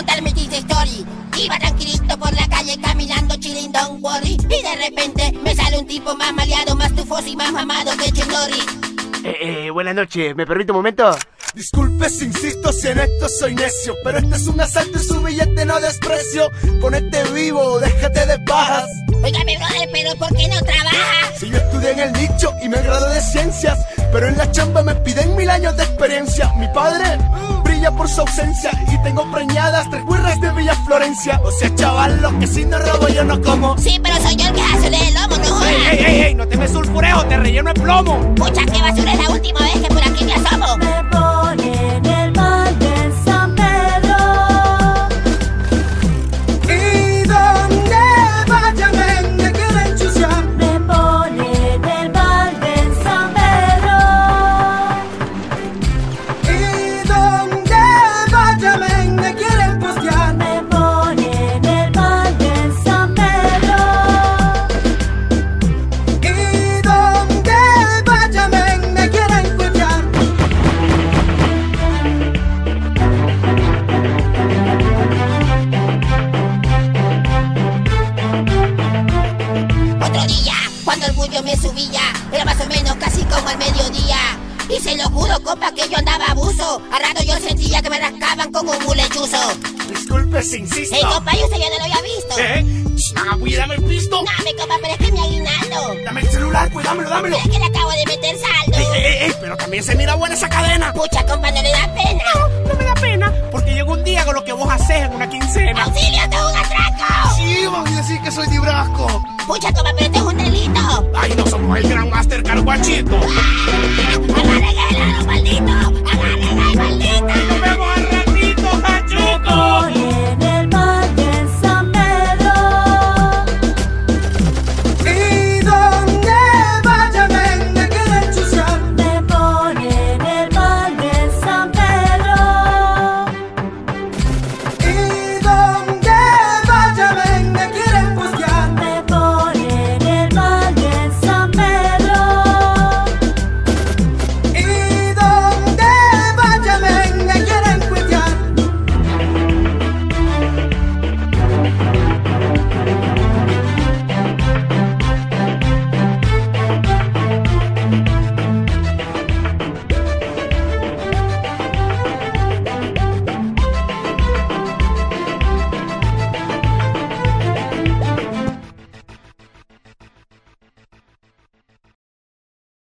contarme esta story. Iba tranquilito por la calle caminando chilling don't worry. Y de repente me sale un tipo más maleado, más tufoso y más mamado que Chindori. Eh, eh, buenas noches, ¿me permite un momento? Disculpe si insisto si en esto soy necio, pero este es un asalto y su billete no desprecio. Ponete vivo, déjate de bajas. Óigame, brother, pero ¿por qué no trabajas? Si yo estudié en el nicho y me gradué de ciencias, pero en la chamba me piden mil años de experiencia. Mi padre. Uh, por su ausencia y tengo preñadas tres guirras de Villa Florencia. O sea, chaval, lo que si no robo yo no como. Sí, pero soy yo el que hace el lomo, no jodas. ¡Ey, ey, ey! ey no te me sulfureo, te relleno el plomo! Pucha, qué basura es la última vez que por aquí me asomo. Me me subía, era más o menos casi como al mediodía. Y se lo juro, compa, que yo andaba abuso. A rato yo sentía que me rascaban con un mulechuzo. Disculpe si insisto. Hey, compa, yo usted ya no lo había visto. ¿Eh? Sh, Agapuy, dame el pisto. Dame, compa, pero es que mi aguinaldo. Dame el celular, pues dámelo, dámelo. Es que le acabo de meter saldo. Ey, ey, ey, pero también se mira buena esa cadena. Pucha, compa, no le da pena. No me da pena, porque llegó un día con lo que vos haces en una quincena. ¡Auxilio, es un atraco! Sí, vamos a decir que soy dibrasco. Pucha, compa, pero esto Ay, no somos el gran master carguachito.